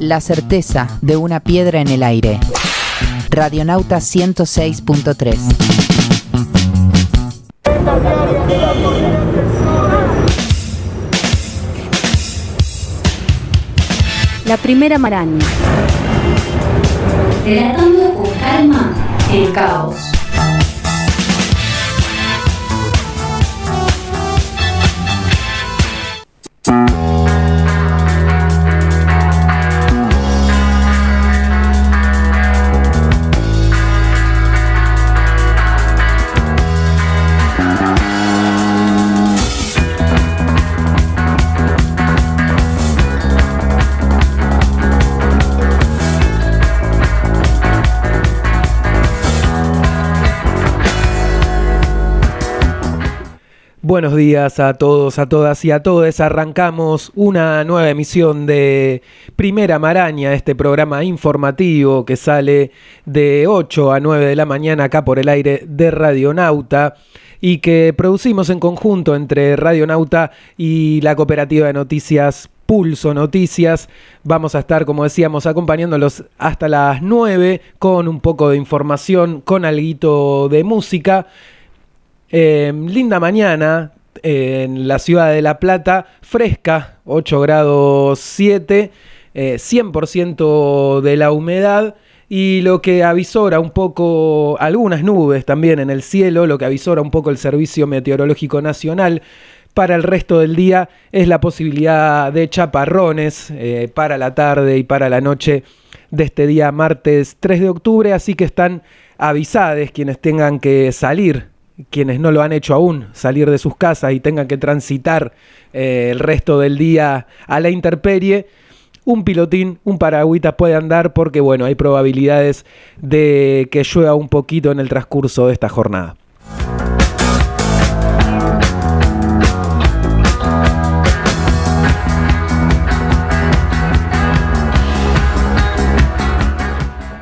la certeza de una piedra en el aire. Radionauta 106.3. La primera maraña. Relatando con calma el caos. Buenos días a todos, a todas y a todos. Arrancamos una nueva emisión de Primera Maraña, este programa informativo que sale de 8 a 9 de la mañana acá por el aire de Radionauta y que producimos en conjunto entre Radionauta y la cooperativa de noticias Pulso Noticias. Vamos a estar, como decíamos, acompañándolos hasta las 9 con un poco de información, con algo de música. Em, linda mañana en la ciudad de La Plata, fresca, 8 grados 7, 100% eh, de la humedad y lo que avisora un poco algunas nubes también en el cielo, lo que avisora un poco el Servicio Meteorológico Nacional. Para el resto del día es la posibilidad de chaparrones eh, para la tarde y para la noche de este día martes 3 de octubre, así que están avisados quienes tengan que salir quienes no lo han hecho aún, salir de sus casas y tengan que transitar eh, el resto del día a la interperie, un pilotín, un paragüita puede andar porque bueno, hay probabilidades de que llueva un poquito en el transcurso de esta jornada.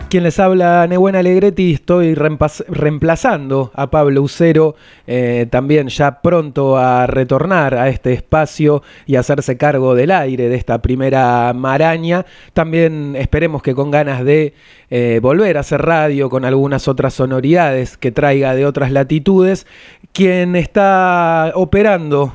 Quien les habla, Nebuena Alegretti, estoy reemplazando a Pablo Ucero, eh, también ya pronto a retornar a este espacio y hacerse cargo del aire de esta primera maraña. También esperemos que con ganas de eh, volver a hacer radio con algunas otras sonoridades que traiga de otras latitudes. Quien está operando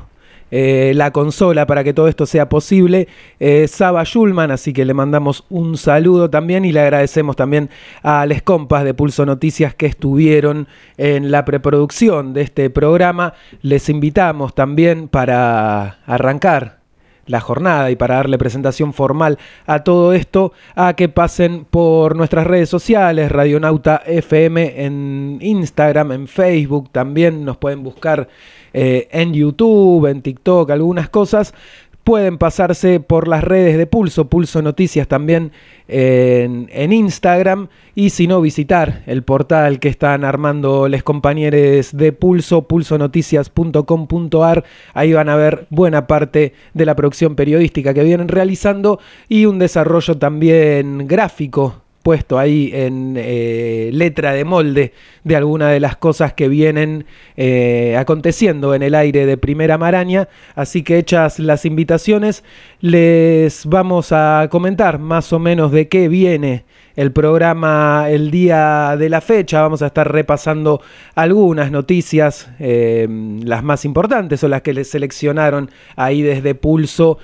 eh, la consola para que todo esto sea posible. Eh, Saba Schulman, así que le mandamos un saludo también y le agradecemos también a les compas de Pulso Noticias que estuvieron en la preproducción de este programa. Les invitamos también para arrancar la jornada y para darle presentación formal a todo esto, a que pasen por nuestras redes sociales, Radionauta FM en Instagram, en Facebook, también nos pueden buscar eh, en YouTube, en TikTok, algunas cosas. Pueden pasarse por las redes de Pulso, Pulso Noticias también en, Instagram y si no visitar el portal que están armando los compañeros de Pulso, pulsonoticias.com.ar. Ahí van a ver buena parte de la producción periodística que vienen realizando y un desarrollo también gráfico puesto ahí en eh, letra de molde de alguna de las cosas que vienen eh, aconteciendo en el aire de Primera Maraña. Así que hechas las invitaciones, les vamos a comentar más o menos de qué viene el programa el día de la fecha. Vamos a estar repasando algunas noticias, eh, las más importantes o las que les seleccionaron ahí desde Pulso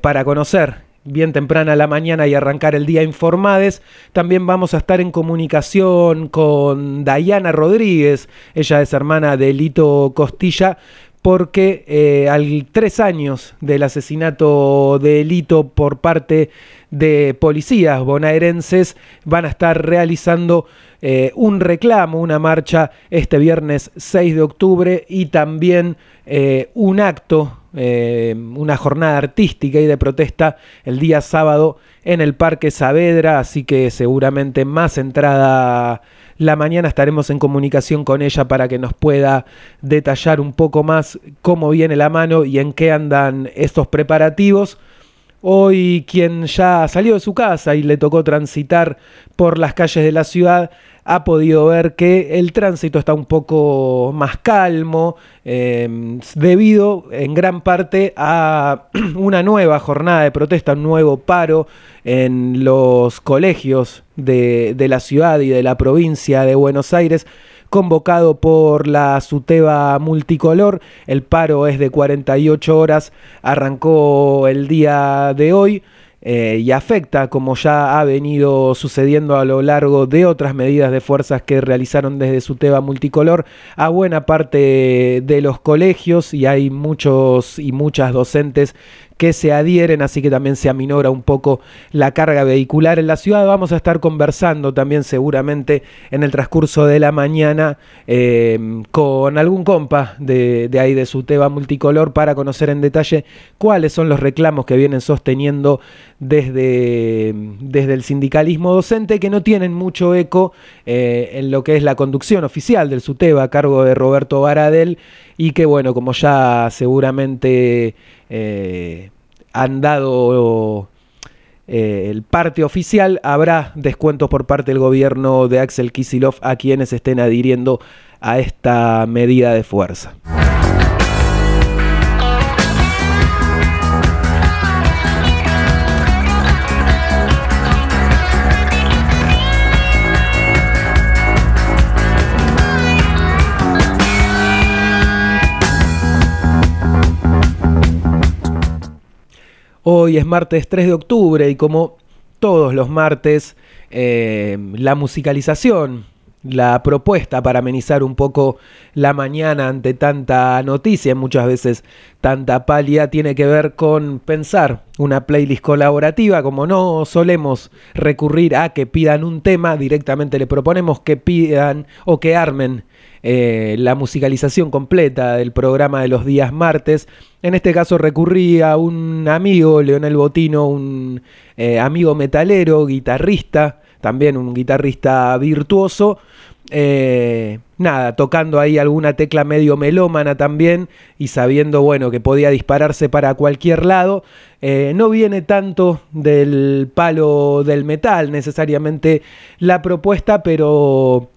para conocer bien temprana la mañana y arrancar el día informades. También vamos a estar en comunicación con Dayana Rodríguez, ella es hermana de Lito Costilla, porque eh, al tres años del asesinato de Lito por parte de policías bonaerenses van a estar realizando eh, un reclamo, una marcha este viernes 6 de octubre y también eh, un acto eh, una jornada artística y de protesta el día sábado en el Parque Saavedra, así que seguramente más entrada la mañana estaremos en comunicación con ella para que nos pueda detallar un poco más cómo viene la mano y en qué andan estos preparativos. Hoy quien ya salió de su casa y le tocó transitar por las calles de la ciudad ha podido ver que el tránsito está un poco más calmo, em, debido en gran parte a una nueva jornada de protesta, un nuevo paro en los colegios de, de la ciudad y de la provincia de Buenos Aires convocado por la SUTEBA multicolor. El paro es de 48 horas, arrancó el día de hoy. Eh, y afecta, como ya ha venido sucediendo a lo largo de otras medidas de fuerzas que realizaron desde su tema multicolor, a buena parte de los colegios y hay muchos y muchas docentes que se adhieren, así que también se aminora un poco la carga vehicular en la ciudad. Vamos a estar conversando también seguramente en el transcurso de la mañana em, con algún compa de, ahí de su tema multicolor para conocer en detalle cuáles son los reclamos que vienen sosteniendo desde, desde el sindicalismo docente que no tienen mucho eco eh, en lo que es la conducción oficial del SUTEBA a cargo de Roberto Baradel y que bueno, como ya seguramente eh, han dado eh, el parte oficial, habrá descuentos por parte del gobierno de Axel Kisilov a quienes estén adhiriendo a esta medida de fuerza. Hoy es martes 3 de octubre y como todos los martes, eh, la musicalización, la propuesta para amenizar un poco la mañana ante tanta noticia, muchas veces tanta pálida, tiene que ver con pensar una playlist colaborativa. Como no solemos recurrir a que pidan un tema, directamente le proponemos que pidan o que armen eh, la musicalización completa del programa de los días martes. En este caso recurrí a un amigo, Leonel Botino, un eh, amigo metalero, guitarrista, también un guitarrista virtuoso. Eh, nada, tocando ahí alguna tecla medio melómana también y sabiendo, bueno, que podía dispararse para cualquier lado. no viene tanto del palo del metal necesariamente la propuesta, pero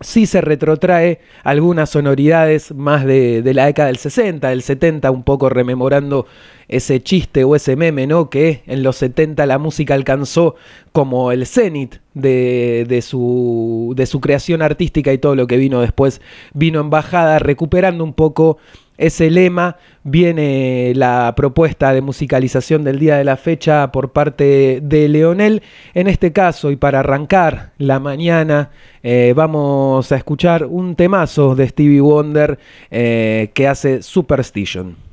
sí se retrotrae algunas sonoridades más de, la década del 60, del 70, un poco rememorando ese chiste o ese meme, ¿no? Que en los 70 la música alcanzó como el cenit de, de, su, de su creación artística y todo lo que vino después vino en bajada, recuperando un poco ese lema. Viene la propuesta de musicalización del día de la fecha por parte de Leonel. En este caso, y para arrancar la mañana, eh, vamos a escuchar un temazo de Stevie Wonder eh, que hace Superstition.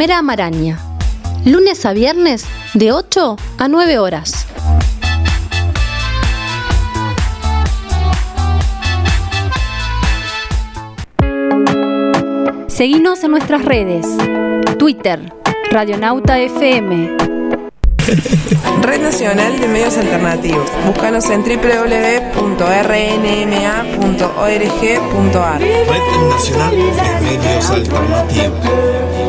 Escucha Primera Maraña, lunes a viernes de 8 a 9 horas. Seguinos en nuestras redes. Twitter, Radionauta FM. Red Nacional de Medios Alternativos. Búscanos en www.rnma.org.ar. Red Nacional de Medios Alternativos.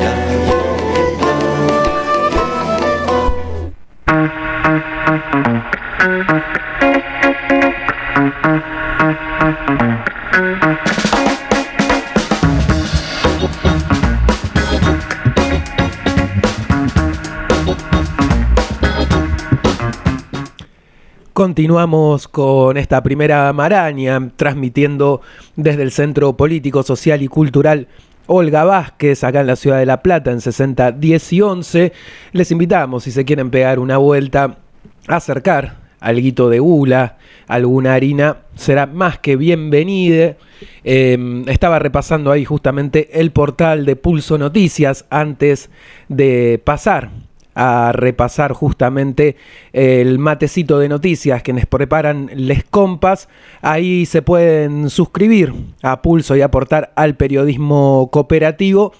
Continuamos con esta primera maraña, transmitiendo desde el Centro Político, Social y Cultural Olga Vázquez, acá en la ciudad de La Plata, en 60 10 y 11. Les invitamos, si se quieren pegar una vuelta, acercar alguito de gula, alguna harina, será más que bienvenida. Eh, estaba repasando ahí justamente el portal de Pulso Noticias antes de pasar a repasar justamente el matecito de noticias que nos preparan les compas. Ahí se pueden suscribir a Pulso y aportar al periodismo cooperativo.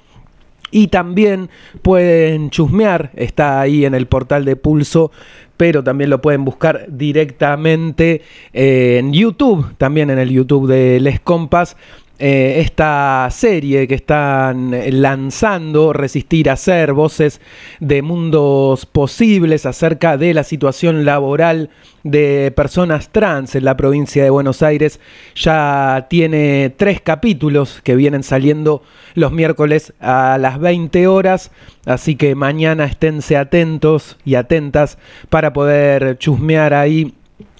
Y también pueden chusmear, está ahí en el portal de Pulso, pero también lo pueden buscar directamente en YouTube, también en el YouTube de Les Compas, eh, esta serie que están lanzando, Resistir a Ser, voces de mundos posibles acerca de la situación laboral de personas trans en la provincia de Buenos Aires. Ya tiene tres capítulos que vienen saliendo los miércoles a las 20 horas, así que mañana esténse atentos y atentas para poder chusmear ahí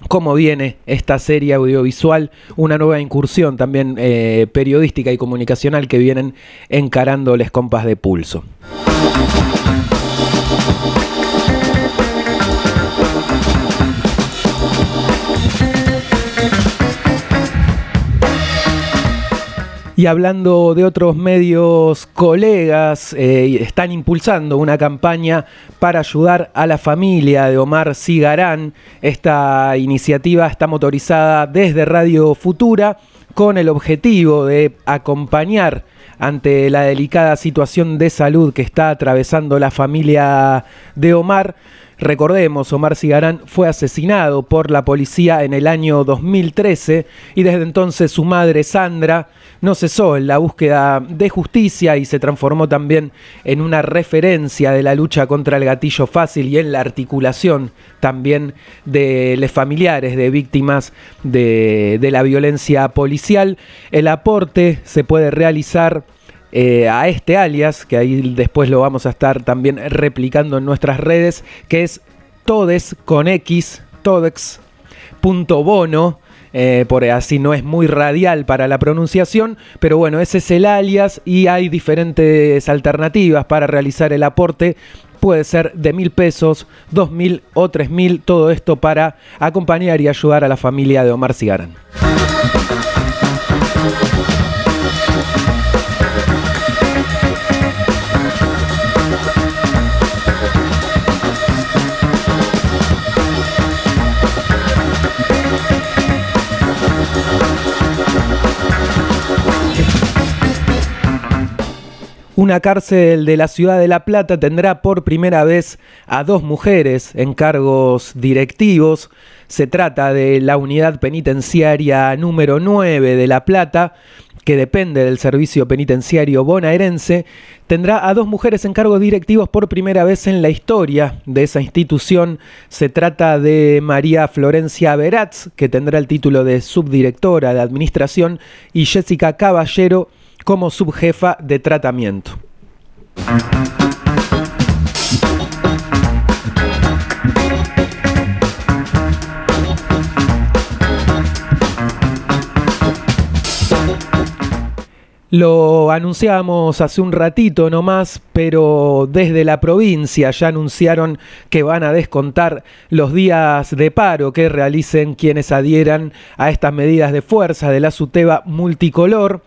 cómo viene esta serie audiovisual, una nueva incursión también eh, periodística y comunicacional que vienen encarando les compas de pulso. Y hablando de otros medios colegas, eh, están impulsando una campaña para ayudar a la familia de Omar Cigarán. Esta iniciativa está motorizada desde Radio Futura con el objetivo de acompañar ante la delicada situación de salud que está atravesando la familia de Omar. Recordemos, Omar Cigarán fue asesinado por la policía en el año 2013 y desde entonces su madre Sandra no cesó en la búsqueda de justicia y se transformó también en una referencia de la lucha contra el gatillo fácil y en la articulación también de los familiares de víctimas de, de la violencia policial. El aporte se puede realizar eh, a este alias, que ahí después lo vamos a estar también replicando en nuestras redes, que es todes con x, todex.bono. Eh, por así no es muy radial para la pronunciación, pero bueno, ese es el alias y hay diferentes alternativas para realizar el aporte. Puede ser de mil pesos, dos mil o tres mil, todo esto para acompañar y ayudar a la familia de Omar Cigarán. Una cárcel de la ciudad de La Plata tendrá por primera vez a dos mujeres en cargos directivos. Se trata de la unidad penitenciaria número 9 de La Plata, que depende del servicio penitenciario bonaerense, tendrá a dos mujeres en cargos directivos por primera vez en la historia de esa institución. Se trata de María Florencia Beratz, que tendrá el título de subdirectora de administración, y Jessica Caballero, como subjefa de tratamiento. Lo anunciamos hace un ratito nomás, pero desde la provincia ya anunciaron que van a descontar los días de paro que realicen quienes adhieran a estas medidas de fuerza de la SUTEBA multicolor.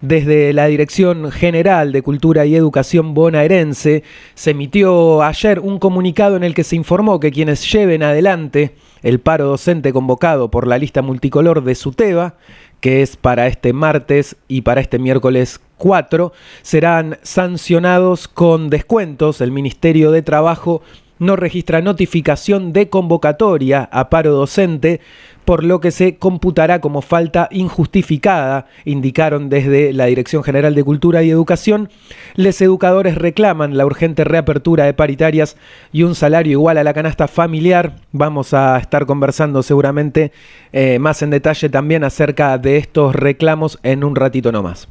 Desde la Dirección General de Cultura y Educación bonaerense se emitió ayer un comunicado en el que se informó que quienes lleven adelante el paro docente convocado por la lista multicolor de SUTEBA, que es para este martes y para este miércoles 4, serán sancionados con descuentos. El Ministerio de Trabajo no registra notificación de convocatoria a paro docente, por lo que se computará como falta injustificada, indicaron desde la Dirección General de Cultura y Educación. Les educadores reclaman la urgente reapertura de paritarias y un salario igual a la canasta familiar. Vamos a estar conversando seguramente eh, más en detalle también acerca de estos reclamos en un ratito nomás.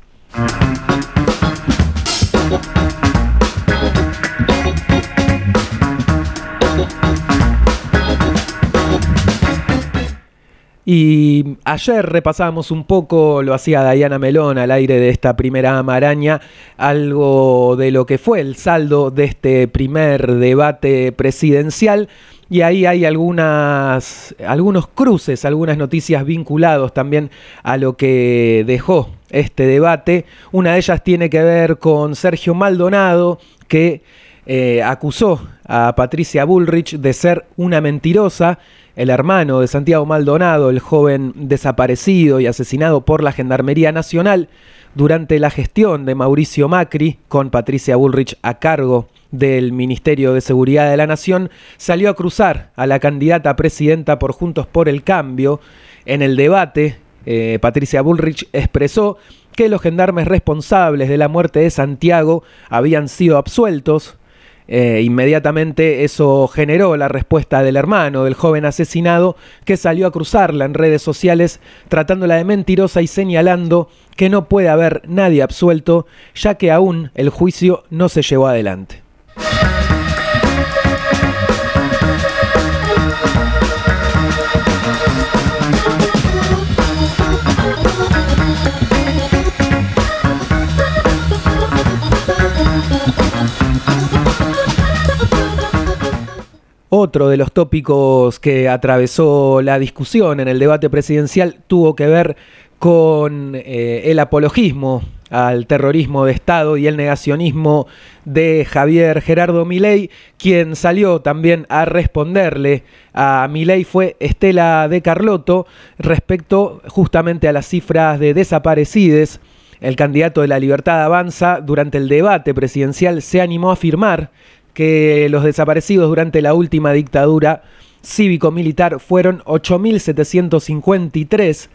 Y ayer repasábamos un poco, lo hacía Diana Melón al aire de esta primera maraña, algo de lo que fue el saldo de este primer debate presidencial. Y ahí hay algunas, algunos cruces, algunas noticias vinculados también a lo que dejó este debate. Una de ellas tiene que ver con Sergio Maldonado, que eh, acusó a Patricia Bullrich de ser una mentirosa el hermano de Santiago Maldonado, el joven desaparecido y asesinado por la Gendarmería Nacional durante la gestión de Mauricio Macri, con Patricia Bullrich a cargo del Ministerio de Seguridad de la Nación, salió a cruzar a la candidata presidenta por Juntos por el Cambio. En el debate, eh, Patricia Bullrich expresó que los gendarmes responsables de la muerte de Santiago habían sido absueltos, eh, inmediatamente eso generó la respuesta del hermano del joven asesinado que salió a cruzarla en redes sociales tratándola de mentirosa y señalando que no puede haber nadie absuelto ya que aún el juicio no se llevó adelante. Otro de los tópicos que atravesó la discusión en el debate presidencial tuvo que ver con eh, el apologismo al terrorismo de Estado y el negacionismo de Javier Gerardo Milei, quien salió también a responderle a Milei fue Estela de Carlotto respecto justamente a las cifras de desaparecidos. El candidato de la Libertad Avanza durante el debate presidencial se animó a afirmar que los desaparecidos durante la última dictadura cívico-militar fueron 8.753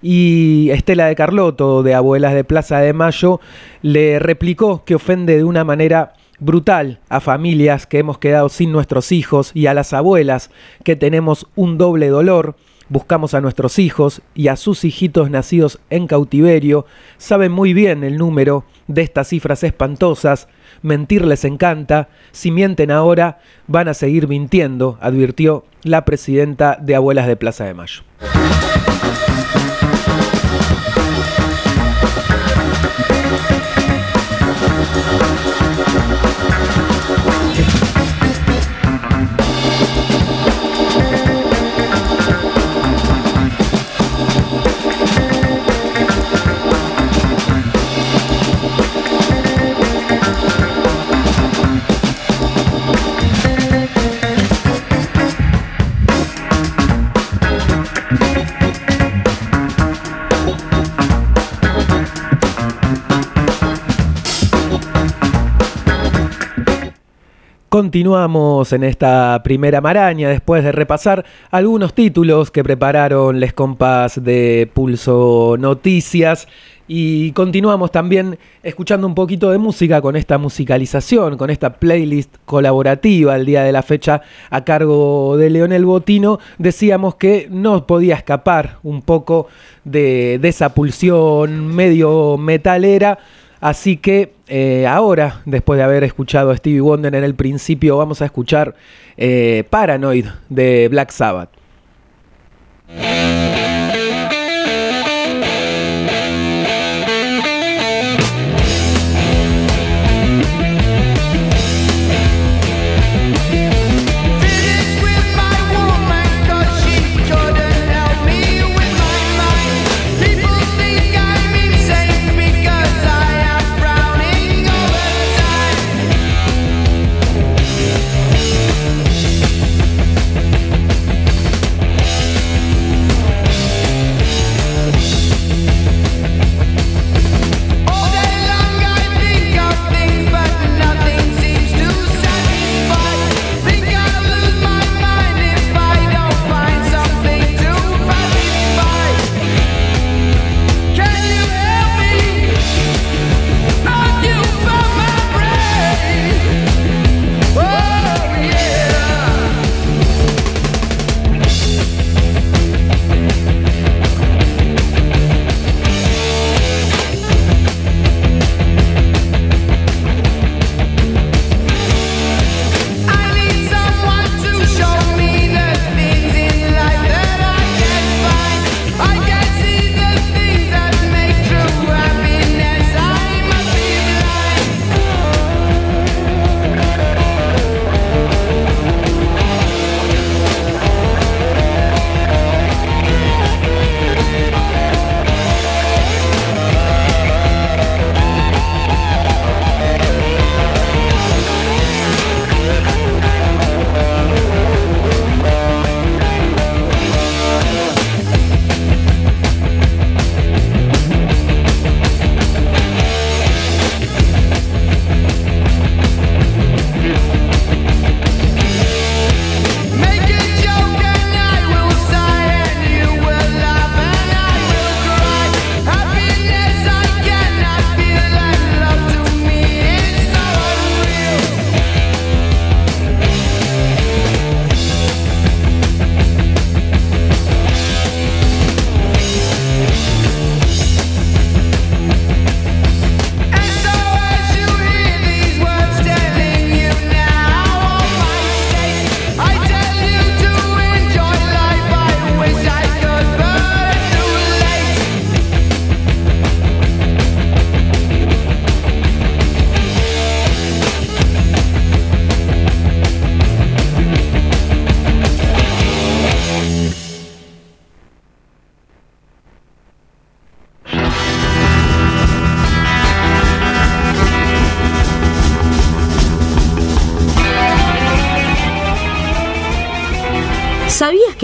y Estela de Carlotto, de Abuelas de Plaza de Mayo, le replicó que ofende de una manera brutal a familias que hemos quedado sin nuestros hijos y a las abuelas que tenemos un doble dolor. Buscamos a nuestros hijos y a sus hijitos nacidos en cautiverio. Saben muy bien el número de estas cifras espantosas mentir les encanta, si mienten ahora van a seguir mintiendo, advirtió la presidenta de Abuelas de Plaza de Mayo. Continuamos en esta primera maraña después de repasar algunos títulos que prepararon les compas de Pulso Noticias y continuamos también escuchando un poquito de música con esta musicalización, con esta playlist colaborativa el día de la fecha a cargo de Leonel Botino. Decíamos que no podía escapar un poco de, de esa pulsión medio metalera Así que eh, ahora, después de haber escuchado a Stevie Wonder en el principio, vamos a escuchar eh, Paranoid de Black Sabbath.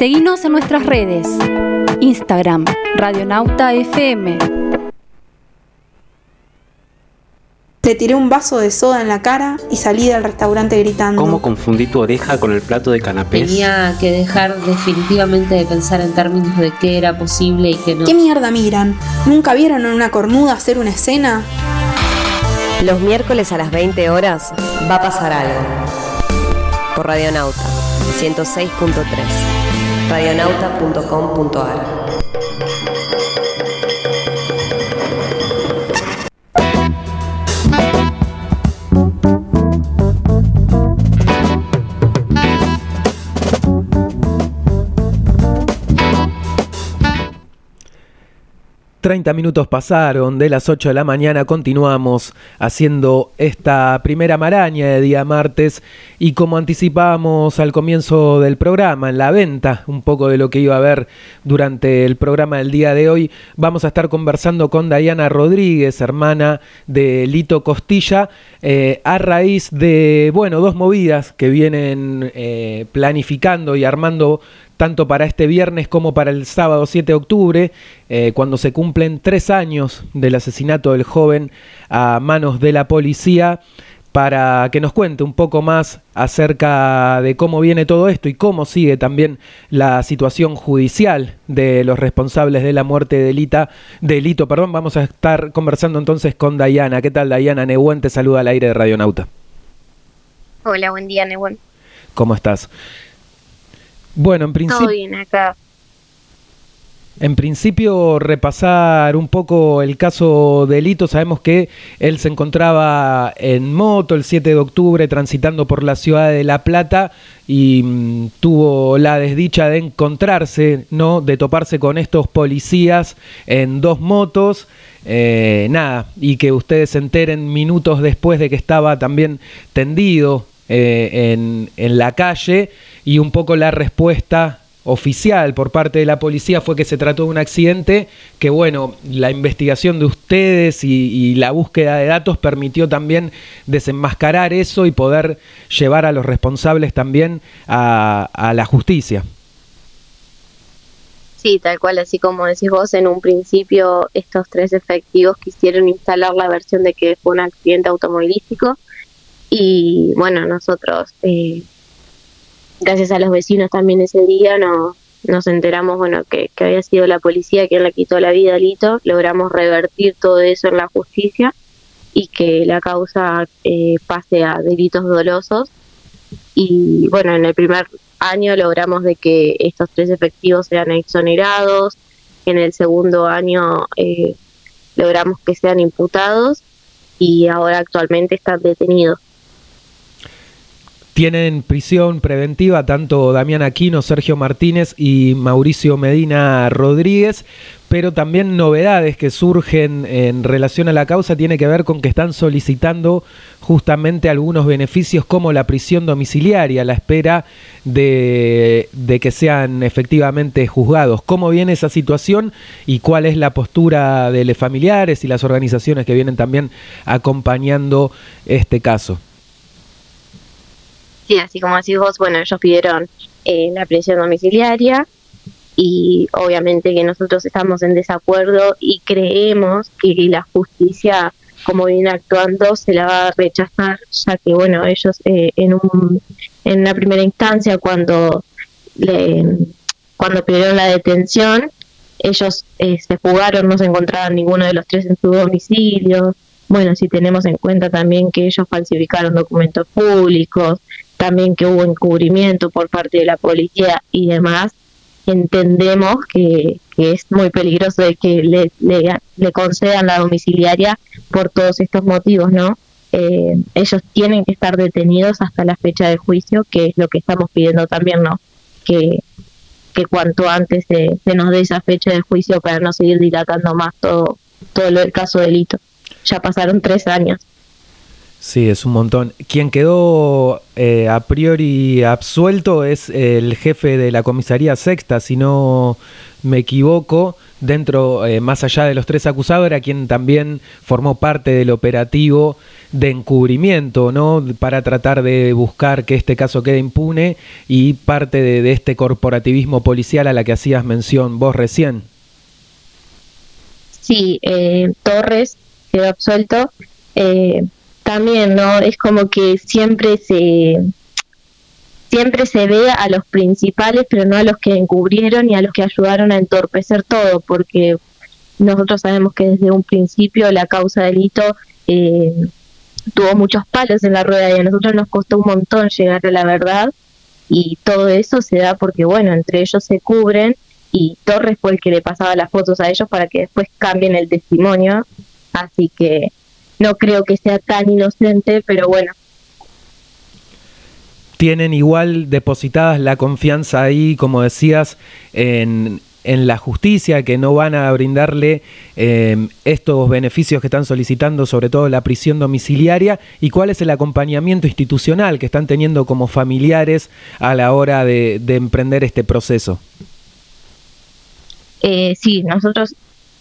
Seguinos en nuestras redes. Instagram, Radionauta FM. Le tiré un vaso de soda en la cara y salí del restaurante gritando. ¿Cómo confundí tu oreja con el plato de canapés? Tenía que dejar definitivamente de pensar en términos de qué era posible y qué no. ¿Qué mierda miran? ¿Nunca vieron a una cornuda hacer una escena? Los miércoles a las 20 horas va a pasar algo. Por Radionauta 106.3. Radionauta.com.ar. Treinta minutos pasaron, de las 8 de la mañana continuamos haciendo esta primera maraña de día martes y como anticipábamos al comienzo del programa, en la venta, un poco de lo que iba a haber durante el programa del día de hoy, vamos a estar conversando con Dayana Rodríguez, hermana de Lito Costilla, eh, a raíz de, bueno, dos movidas que vienen eh, planificando y armando tanto para este viernes como para el sábado 7 de octubre, eh, cuando se cumplen tres años del asesinato del joven a manos de la policía, para que nos cuente un poco más acerca de cómo viene todo esto y cómo sigue también la situación judicial de los responsables de la muerte de Lita, delito. Perdón, vamos a estar conversando entonces con Dayana. ¿Qué tal, Dayana? Nehuen te saluda al aire de Radionauta. Hola, buen día, Nehuen. ¿Cómo estás? Bueno, en principio... Todo bien acá. En principio, repasar un poco el caso de Lito. Sabemos que él se encontraba en moto el 7 de octubre transitando por la ciudad de La Plata y mm, tuvo la desdicha de encontrarse, ¿no? De toparse con estos policías en dos motos. Eh, nada, y que ustedes se enteren minutos después de que estaba también tendido eh, en, en la calle y un poco la respuesta oficial por parte de la policía fue que se trató de un accidente, que bueno, la investigación de ustedes y, la búsqueda de datos permitió también desenmascarar eso y poder llevar a los responsables también a, a la justicia. Sí, tal cual, así como decís vos, en un principio estos tres efectivos quisieron instalar la versión de que fue un accidente automovilístico y bueno, nosotros eh, gracias a los vecinos también ese día no, nos enteramos bueno que, había sido la policía quien le quitó la vida a Lito, logramos revertir todo eso en la justicia y que la causa eh, pase a delitos dolosos. Y bueno en el primer año logramos de que estos tres efectivos sean exonerados. En el segundo año eh, logramos que sean imputados y ahora actualmente están detenidos tienen prisión preventiva tanto Damián Aquino, Sergio Martínez y Mauricio Medina Rodríguez, pero también novedades que surgen en relación a la causa tiene que ver con que están solicitando justamente algunos beneficios como la prisión domiciliaria la espera de, de, que sean efectivamente juzgados. ¿Cómo viene esa situación y cuál es la postura de los familiares y las organizaciones que vienen también acompañando este caso? Sí, así como decís vos, bueno, ellos pidieron eh, la prisión domiciliaria y obviamente que nosotros estamos en desacuerdo y creemos que la justicia, como viene actuando, se la va a rechazar, ya que, bueno, ellos eh, en, un, en una primera instancia, cuando, le, cuando pidieron la detención, ellos eh, se jugaron, no se encontraban ninguno de los tres en su domicilio. Bueno, si tenemos en cuenta también que ellos falsificaron documentos públicos, también que hubo encubrimiento por parte de la policía y demás, entendemos que, es muy peligroso de que le, concedan la domiciliaria por todos estos motivos, ¿no? eh, ellos tienen que estar detenidos hasta la fecha de juicio, que es lo que estamos pidiendo también, ¿no? Que, cuanto antes se, se nos dé esa fecha de juicio para no seguir dilatando más todo, todo del caso delito. Ya pasaron tres años. Sí, es un montón. Quien quedó eh, a priori absuelto es el jefe de la comisaría sexta, si no me equivoco, dentro, eh, más allá de los tres acusados, era quien también formó parte del operativo de encubrimiento, ¿no? Para tratar de buscar que este caso quede impune y parte de, este corporativismo policial a la que hacías mención vos recién. Sí, eh, Torres quedó absuelto. Eh, también, ¿no? Es como que siempre se siempre se ve a los principales, pero no a los que encubrieron y a los que ayudaron a entorpecer todo, porque nosotros sabemos que desde un principio la causa delito eh, tuvo muchos palos en la rueda y a nosotros nos costó un montón llegar a la verdad y todo eso se da porque, bueno, entre ellos se cubren y Torres fue el que le pasaba las fotos a ellos para que después cambien el testimonio, así que no creo que sea tan inocente, pero bueno. Tienen igual depositadas la confianza ahí, como decías, en, en la justicia, que no van a brindarle eh, estos beneficios que están solicitando, sobre todo la prisión domiciliaria, y cuál es el acompañamiento institucional que están teniendo como familiares a la hora de, de emprender este proceso. Eh, sí, nosotros,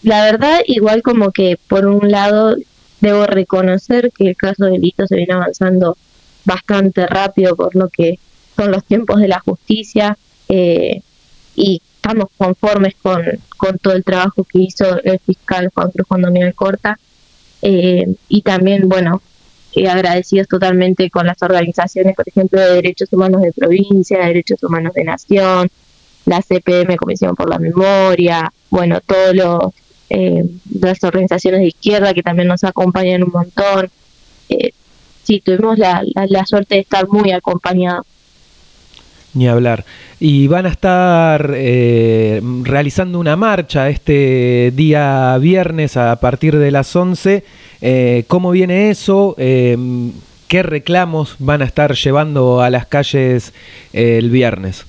la verdad, igual como que por un lado debo reconocer que el caso de delito se viene avanzando bastante rápido por lo que son los tiempos de la justicia eh, y estamos conformes con, con todo el trabajo que hizo el fiscal Juan Cruz Daniel Corta eh, y también, bueno, eh, agradecidos totalmente con las organizaciones, por ejemplo, de derechos humanos de provincia, de derechos humanos de nación, la CPM, Comisión por la Memoria, bueno, todos los eh, las organizaciones de izquierda que también nos acompañan un montón. Eh, sí, tuvimos la, la, la, suerte de estar muy acompañados. Ni hablar. Y van a estar eh, realizando una marcha este día viernes a partir de las 11. Eh, ¿Cómo viene eso? Eh, ¿Qué reclamos van a estar llevando a las calles el viernes?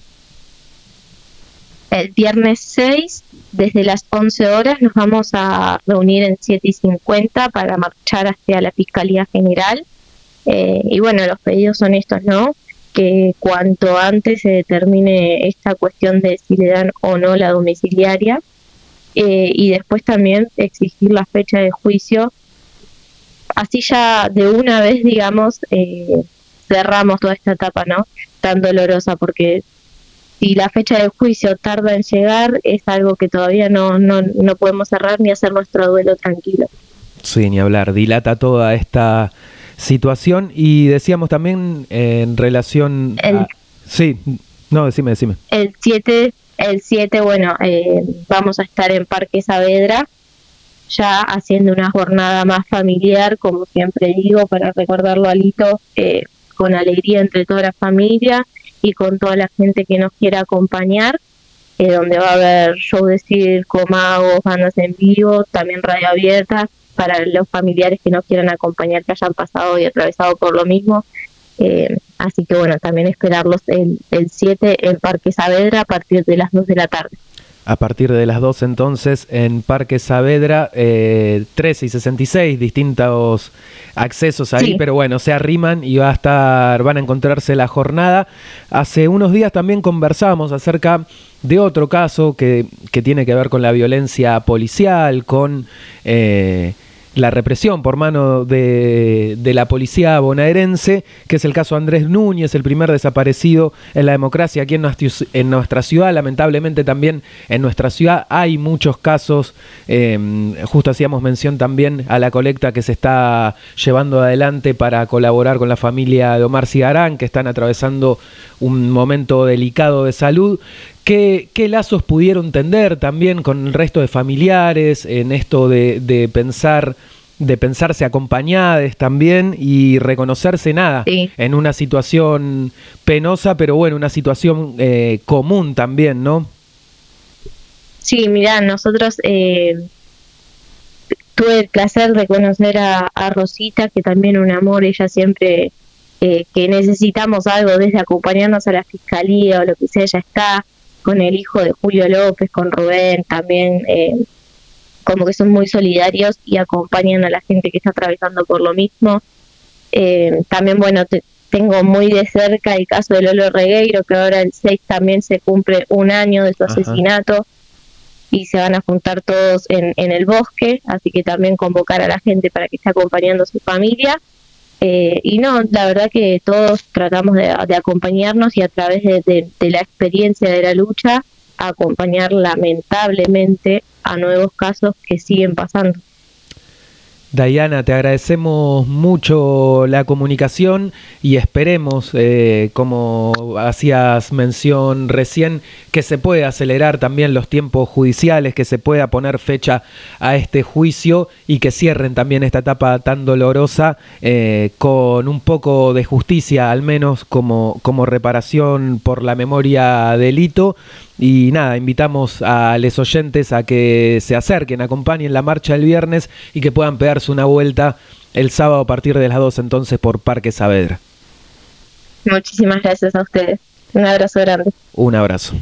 El viernes 6 desde las 11 horas nos vamos a reunir en 7 y 50 para marchar hacia la Fiscalía General. Eh, y bueno, los pedidos son estos, ¿no? Que cuanto antes se determine esta cuestión de si le dan o no la domiciliaria. Eh, y después también exigir la fecha de juicio. Así ya de una vez, digamos, eh, cerramos toda esta etapa, ¿no? Tan dolorosa, porque si la fecha de juicio tarda en llegar, es algo que todavía no, no, no podemos cerrar ni hacer nuestro duelo tranquilo. Sí, ni hablar, dilata toda esta situación y decíamos también en relación el, a... Sí, no, decime, decime. El 7, el 7 bueno, eh, vamos a estar en Parque Saavedra, ya haciendo una jornada más familiar, como siempre digo, para recordarlo a Lito, eh, con alegría entre toda la familia y con toda la gente que nos quiera acompañar, eh, donde va a haber show de circo, magos, bandas en vivo, también radio abierta para los familiares que nos quieran acompañar, que hayan pasado y atravesado por lo mismo. Eh, así que bueno, también esperarlos el, el 7 en Parque Saavedra a partir de las 2 de la tarde. A partir de las 2 entonces en Parque Saavedra, eh, 13 y 66, distintos accesos ahí, sí. pero bueno, se arriman y va a estar, van a encontrarse la jornada. Hace unos días también conversamos acerca de otro caso que, que tiene que ver con la violencia policial, con... Eh, la represión por mano de, de, la policía bonaerense, que es el caso Andrés Núñez, el primer desaparecido en la democracia aquí en nuestra, ciudad. Lamentablemente también en nuestra ciudad hay muchos casos, eh, justo hacíamos mención también a la colecta que se está llevando adelante para colaborar con la familia de Omar Cigarán, que están atravesando un momento delicado de salud. ¿Qué, ¿Qué, lazos pudieron tender también con el resto de familiares en esto de, de pensar de pensarse acompañadas también y reconocerse nada sí. en una situación penosa, pero bueno, una situación eh, común también, ¿no? Sí, mira, nosotros eh, tuve el placer de conocer a, Rosita, que también un amor, ella siempre eh, que necesitamos algo, desde acompañarnos a la fiscalía o lo que sea, ella está con el hijo de Julio López, con Rubén, también eh, como que son muy solidarios y acompañan a la gente que está atravesando por lo mismo. Eh, también, bueno, tengo muy de cerca el caso de Lolo Regueiro, que ahora el 6 también se cumple un año de su asesinato y se van a juntar todos en, en el bosque, así que también convocar a la gente para que esté acompañando a su familia. Eh, y no, la verdad que todos tratamos de, acompañarnos y a través de, de, la experiencia de la lucha, acompañar lamentablemente a nuevos casos que siguen pasando. Diana, te agradecemos mucho la comunicación y esperemos, eh, como hacías mención recién, que se pueda acelerar también los tiempos judiciales, que se pueda poner fecha a este juicio y que cierren también esta etapa tan dolorosa eh, con un poco de justicia, al menos como, como reparación por la memoria delito y nada, invitamos a los oyentes a que se acerquen, acompañen la marcha el viernes y que puedan pegarse una vuelta el sábado a partir de las 2 entonces por Parque Saavedra. Muchísimas gracias a ustedes. Un abrazo grande. Un abrazo.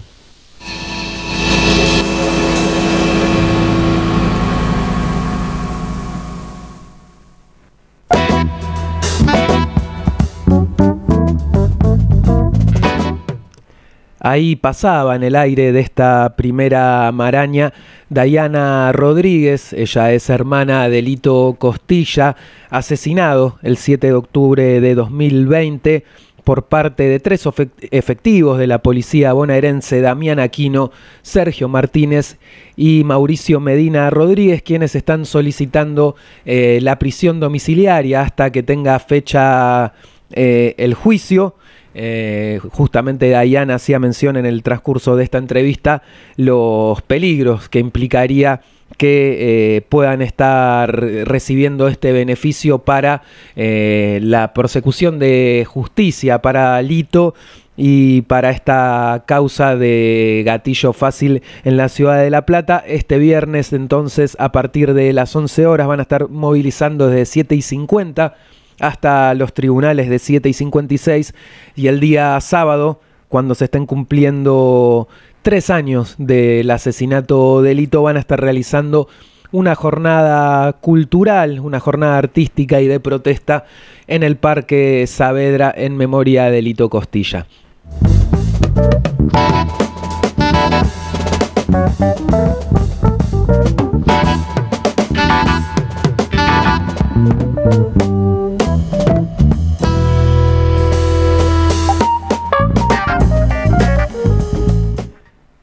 Ahí pasaba en el aire de esta primera maraña Diana Rodríguez, ella es hermana de Lito Costilla, asesinado el 7 de octubre de 2020 por parte de tres efectivos de la policía bonaerense, Damián Aquino, Sergio Martínez y Mauricio Medina Rodríguez, quienes están solicitando eh, la prisión domiciliaria hasta que tenga fecha eh, el juicio. Eh, justamente Diana hacía mención en el transcurso de esta entrevista los peligros que implicaría que eh, puedan estar recibiendo este beneficio para eh, la persecución de justicia para Lito y para esta causa de gatillo fácil en la ciudad de La Plata. Este viernes entonces a partir de las 11 horas van a estar movilizando desde 7 y 50 hasta los tribunales de 7 y 56 y el día sábado, cuando se estén cumpliendo tres años del asesinato delito, van a estar realizando una jornada cultural, una jornada artística y de protesta en el Parque Saavedra en memoria de Lito Costilla.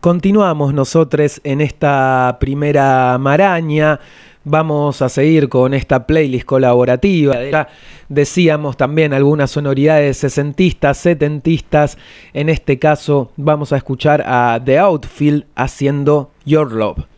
Continuamos nosotros en esta primera maraña. Vamos a seguir con esta playlist colaborativa. Decíamos también algunas sonoridades sesentistas, setentistas. En este caso vamos a escuchar a The Outfield haciendo Your Love.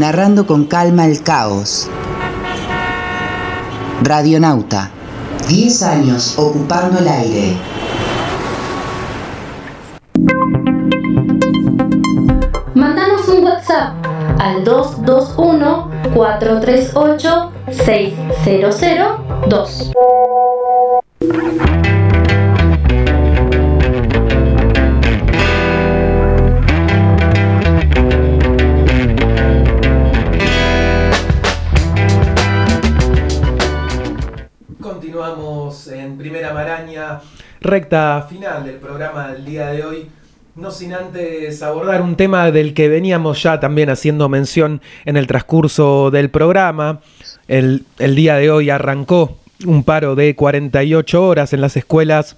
narrando con calma el caos. Radionauta, 10 años ocupando el aire. Mándanos un WhatsApp al 221 438 6002. Recta final del programa del día de hoy. No sin antes abordar un tema del que veníamos ya también haciendo mención en el transcurso del programa. El, el día de hoy arrancó un paro de 48 horas en las escuelas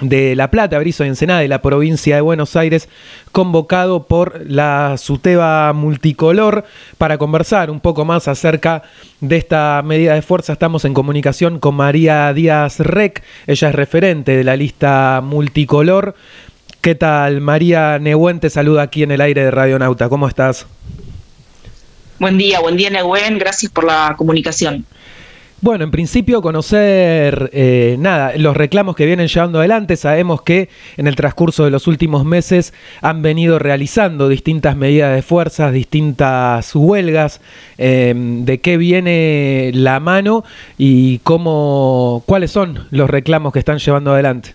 de La Plata, Berizo y Ensenada de la provincia de Buenos Aires, convocado por la SUTEBA Multicolor para conversar un poco más acerca de esta medida de fuerza. Estamos en comunicación con María Díaz Rec, ella es referente de la lista Multicolor. ¿Qué tal? María Nehuen te saluda aquí en el aire de Radio Nauta. ¿Cómo estás? Buen día, buen día Nehuen, gracias por la comunicación. Bueno, en principio conocer eh, nada, los reclamos que vienen llevando adelante. Sabemos que en el transcurso de los últimos meses han venido realizando distintas medidas de fuerzas, distintas huelgas. Eh, ¿De qué viene la mano y cómo, cuáles son los reclamos que están llevando adelante?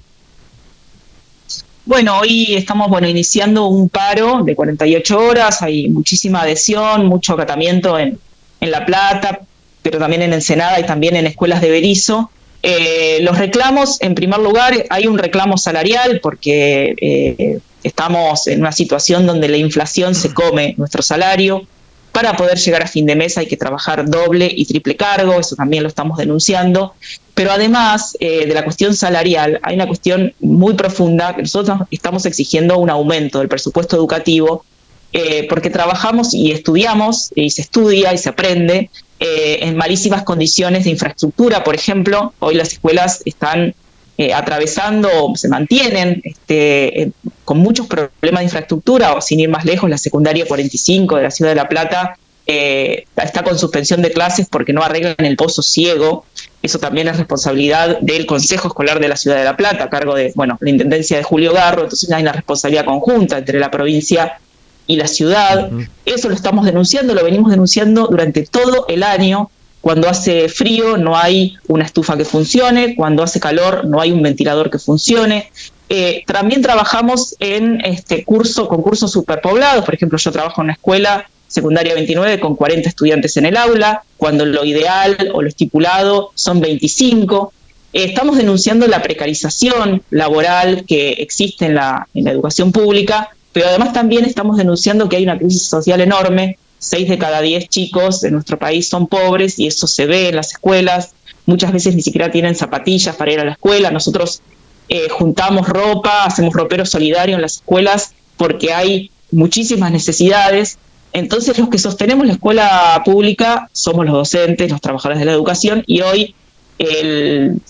Bueno, hoy estamos bueno iniciando un paro de 48 horas. Hay muchísima adhesión, mucho acatamiento en, en La Plata, pero también en Ensenada y también en escuelas de Berizo. Eh, los reclamos, en primer lugar, hay un reclamo salarial porque eh, estamos en una situación donde la inflación se come nuestro salario. Para poder llegar a fin de mes hay que trabajar doble y triple cargo, eso también lo estamos denunciando. Pero además eh, de la cuestión salarial, hay una cuestión muy profunda que nosotros estamos exigiendo un aumento del presupuesto educativo eh, porque trabajamos y estudiamos, y se estudia y se aprende eh, en malísimas condiciones de infraestructura. Por ejemplo, hoy las escuelas están eh, atravesando, se mantienen este, eh, con muchos problemas de infraestructura, o sin ir más lejos, la secundaria 45 de la ciudad de La Plata eh, está con suspensión de clases porque no arreglan el pozo ciego. Eso también es responsabilidad del Consejo Escolar de la Ciudad de La Plata, a cargo de bueno, la Intendencia de Julio Garro. Entonces hay una responsabilidad conjunta entre la provincia y la ciudad. Eso lo estamos denunciando, lo venimos denunciando durante todo el año. Cuando hace frío no hay una estufa que funcione, cuando hace calor no hay un ventilador que funcione. Eh, también trabajamos en este curso, con cursos superpoblados. Por ejemplo, yo trabajo en una escuela secundaria 29 con 40 estudiantes en el aula, cuando lo ideal o lo estipulado son 25. Eh, estamos denunciando la precarización laboral que existe en la, en la educación pública, pero además también estamos denunciando que hay una crisis social enorme. Seis de cada diez chicos de nuestro país son pobres y eso se ve en las escuelas. Muchas veces ni siquiera tienen zapatillas para ir a la escuela. Nosotros eh, juntamos ropa, hacemos ropero solidario en las escuelas porque hay muchísimas necesidades. Entonces los que sostenemos la escuela pública somos los docentes, los trabajadores de la educación y hoy el,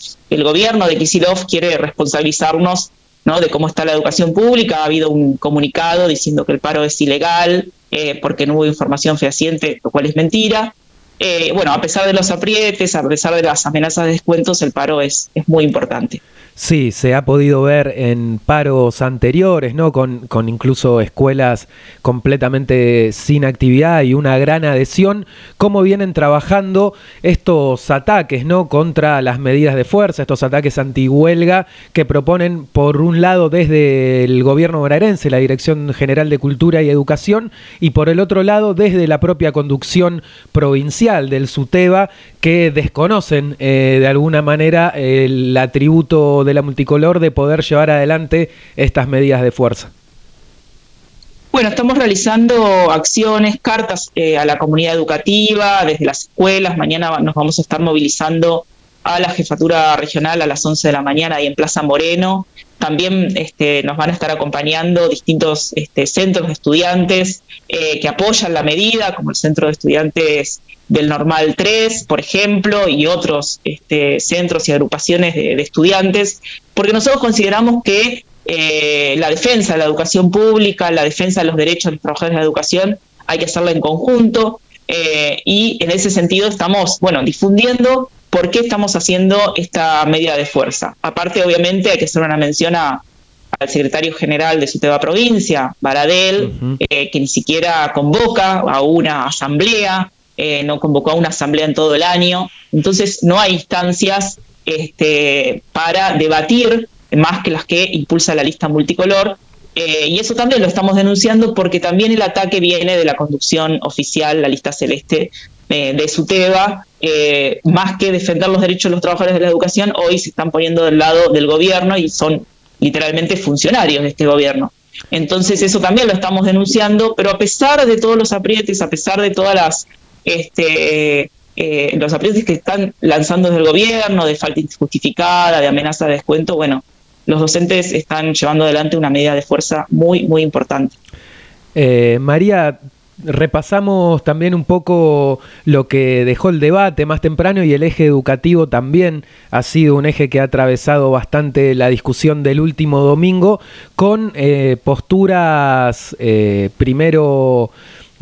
gobierno de Kisilov quiere responsabilizarnos ¿no? de cómo está la educación pública. Ha habido un comunicado diciendo que el paro es ilegal eh, porque no hubo información fehaciente, lo cual es mentira. Eh, bueno, a pesar de los aprietes, a pesar de las amenazas de descuentos, el paro es, es muy importante. Sí, se ha podido ver en paros anteriores, ¿no? Con, con, incluso escuelas completamente sin actividad y una gran adhesión, cómo vienen trabajando estos ataques, ¿no? Contra las medidas de fuerza, estos ataques antihuelga que proponen, por un lado, desde el gobierno bonaerense, la Dirección General de Cultura y Educación, y por el otro lado, desde la propia conducción provincial del SUTEBA, que desconocen eh, de alguna manera el atributo de la multicolor de poder llevar adelante estas medidas de fuerza? Bueno, estamos realizando acciones, cartas eh, a la comunidad educativa, desde las escuelas. Mañana nos vamos a estar movilizando a la jefatura regional a las 11 de la mañana y en Plaza Moreno. También este, nos van a estar acompañando distintos este, centros de estudiantes eh, que apoyan la medida, como el Centro de Estudiantes del Normal 3, por ejemplo, y otros este, centros y agrupaciones de, estudiantes, porque nosotros consideramos que eh, la defensa de la educación pública, la defensa de los derechos de los trabajadores de la educación, hay que hacerla en conjunto, eh, y en ese sentido estamos, bueno, difundiendo por qué estamos haciendo esta medida de fuerza. Aparte, obviamente, hay que hacer una mención a, al secretario general de Suteba Provincia, Baradel, uh -huh. eh, que ni siquiera convoca a una asamblea, eh, no convocó a una asamblea en todo el año, entonces no hay instancias este, para debatir más que las que impulsa la lista multicolor, eh, y eso también lo estamos denunciando porque también el ataque viene de la conducción oficial, la lista celeste de SUTEBA, eh, más que defender los derechos de los trabajadores de la educación, hoy se están poniendo del lado del gobierno y son literalmente funcionarios de este gobierno. Entonces eso también lo estamos denunciando, pero a pesar de todos los aprietes, a pesar de todas las este, eh, los aprietes que están lanzando desde el gobierno, de falta injustificada, de amenaza de descuento, bueno, los docentes están llevando adelante una medida de fuerza muy, muy importante. Eh, María, repasamos también un poco lo que dejó el debate más temprano y el eje educativo también ha sido un eje que ha atravesado bastante la discusión del último domingo con eh, posturas eh, primero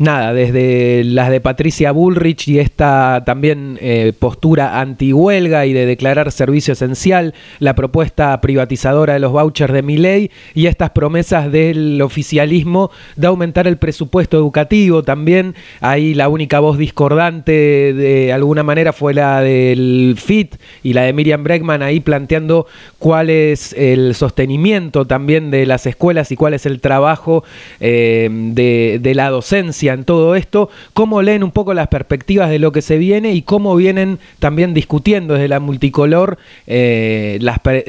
nada, desde las de Patricia Bullrich y esta también eh, postura antihuelga y de declarar servicio esencial, la propuesta privatizadora de los vouchers de Miley y estas promesas del oficialismo de aumentar el presupuesto educativo también. Ahí la única voz discordante de alguna manera fue la del FIT y la de Miriam Bregman ahí planteando cuál es el sostenimiento también de las escuelas y cuál es el trabajo eh, de, de la docencia en todo esto, cómo leen un poco las perspectivas de lo que se viene y cómo vienen también discutiendo desde la multicolor eh,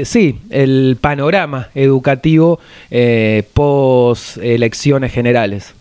sí, el panorama educativo eh, post elecciones generales.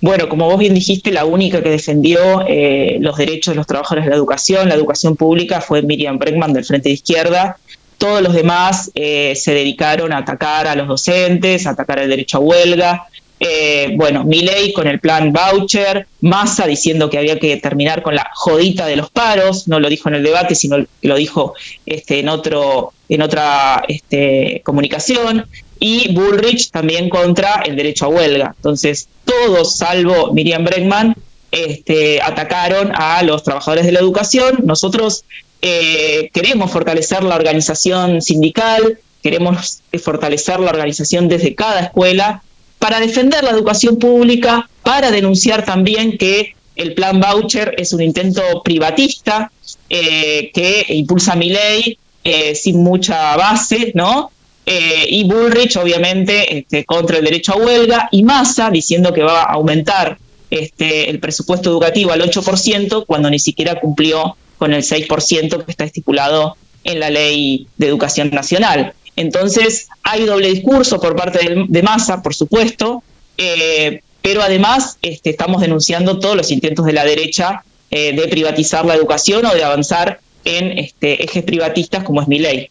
Bueno, como vos bien dijiste, la única que defendió eh, los derechos de los trabajadores de la educación, la educación pública, fue Miriam Bregman del Frente de Izquierda. Todos los demás eh, se dedicaron a atacar a los docentes, a atacar el derecho a huelga, eh, bueno, Milei con el plan voucher, Massa diciendo que había que terminar con la jodita de los paros, no lo dijo en el debate, sino que lo dijo este, en, otro, en otra este, comunicación, y Bullrich también contra el derecho a huelga. Entonces, todos, salvo Miriam Bregman, este, atacaron a los trabajadores de la educación. Nosotros eh, queremos fortalecer la organización sindical, queremos fortalecer la organización desde cada escuela para defender la educación pública, para denunciar también que el plan voucher es un intento privatista eh, que impulsa mi ley eh, sin mucha base, ¿no? eh, y Bullrich, obviamente, este, contra el derecho a huelga, y Massa diciendo que va a aumentar este, el presupuesto educativo al 8% cuando ni siquiera cumplió con el 6% que está estipulado en la ley de educación nacional. Entonces, hay doble discurso por parte de, de Massa, por supuesto, eh, pero además este, estamos denunciando todos los intentos de la derecha eh, de privatizar la educación o de avanzar en este, ejes privatistas como es mi ley.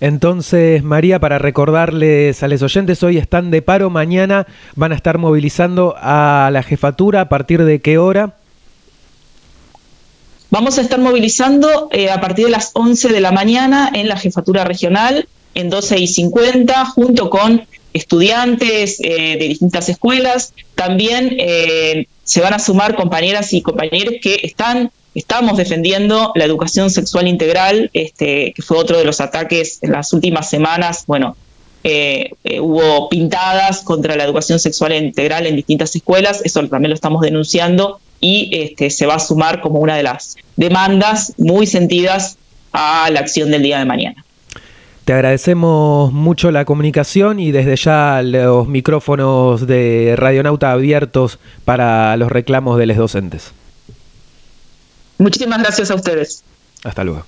Entonces, María, para recordarles a los oyentes, hoy están de paro, mañana van a estar movilizando a la jefatura, ¿a partir de qué hora? Vamos a estar movilizando eh, a partir de las 11 de la mañana en la jefatura regional, en 12 y 50, junto con estudiantes eh, de distintas escuelas. También eh, se van a sumar compañeras y compañeros que están, estamos defendiendo la educación sexual integral, este, que fue otro de los ataques en las últimas semanas. Bueno, eh, eh, hubo pintadas contra la educación sexual integral en distintas escuelas, eso también lo estamos denunciando y este, se va a sumar como una de las demandas muy sentidas a la acción del día de mañana. Te agradecemos mucho la comunicación y desde ya los micrófonos de Radionauta abiertos para los reclamos de los docentes. Muchísimas gracias a ustedes. Hasta luego.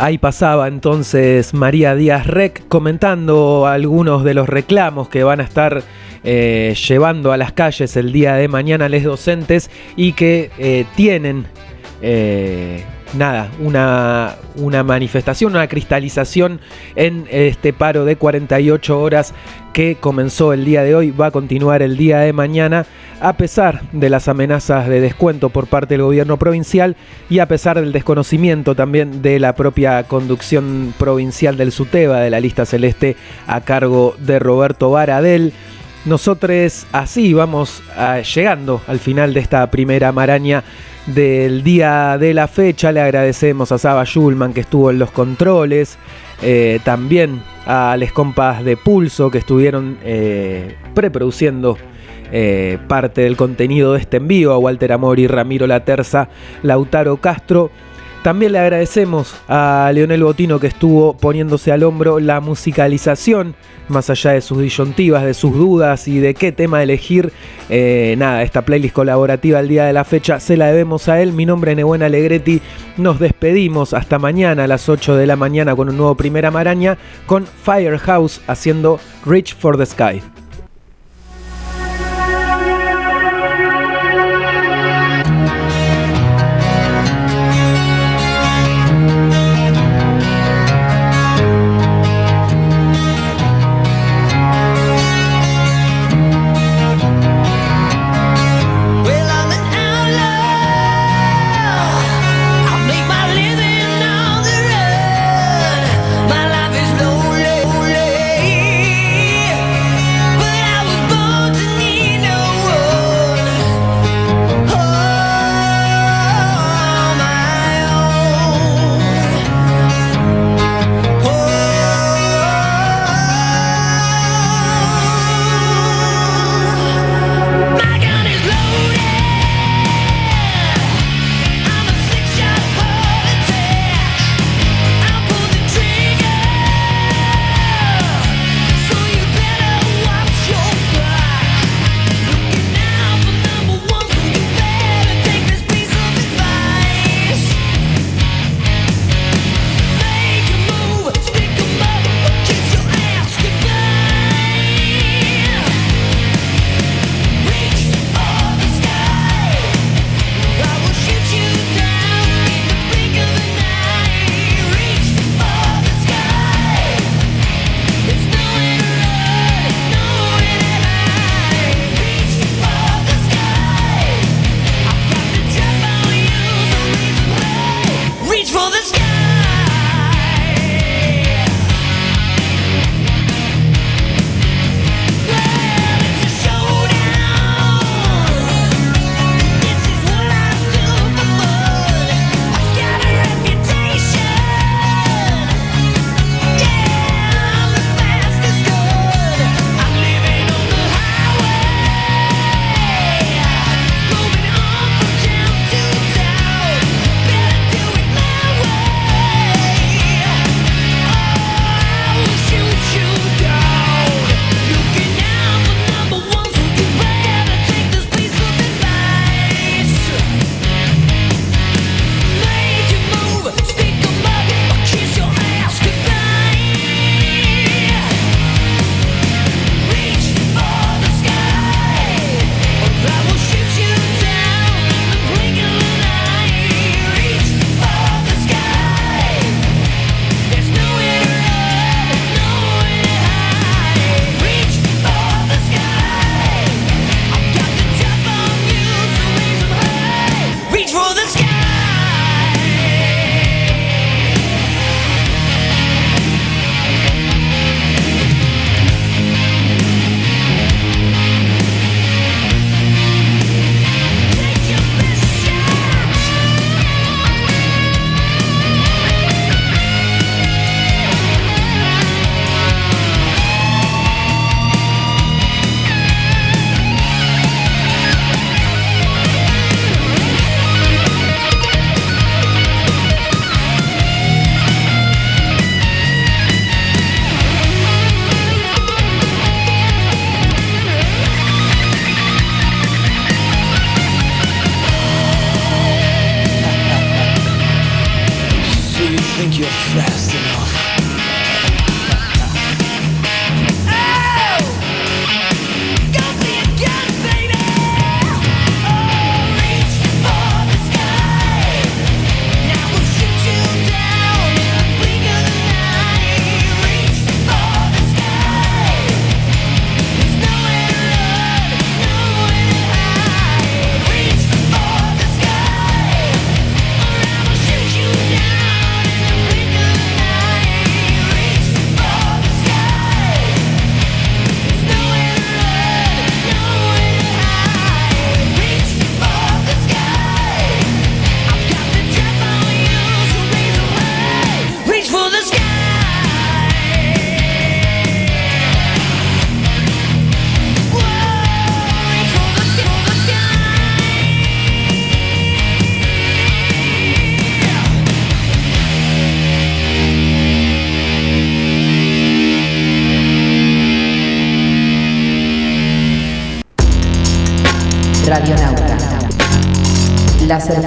Ahí pasaba entonces María Díaz Rec comentando algunos de los reclamos que van a estar eh, llevando a las calles el día de mañana les docentes y que eh, tienen eh, nada, una, una manifestación, una cristalización en este paro de 48 horas que comenzó el día de hoy, va a continuar el día de mañana, a pesar de las amenazas de descuento por parte del gobierno provincial y a pesar del desconocimiento también de la propia conducción provincial del SUTEBA, de la lista celeste a cargo de Roberto Baradel. Nosotros así vamos ah, llegando al final de esta primera maraña del día de la fecha. Le agradecemos a Saba Schulman que estuvo en los controles. eh, también a les compas de Pulso que estuvieron eh, preproduciendo eh, parte del contenido de este envío. A Walter Amori, Ramiro Laterza, Lautaro Castro. También le agradecemos a Leonel Botino que estuvo poniéndose al hombro la musicalización, más allá de sus disyuntivas, de sus dudas y de qué tema elegir. Eh, nada, esta playlist colaborativa al día de la fecha se la debemos a él. Mi nombre es Nebuena Alegretti. Nos despedimos hasta mañana a las 8 de la mañana con un nuevo Primera Maraña con Firehouse haciendo Reach for the Sky.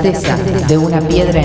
De una piedra.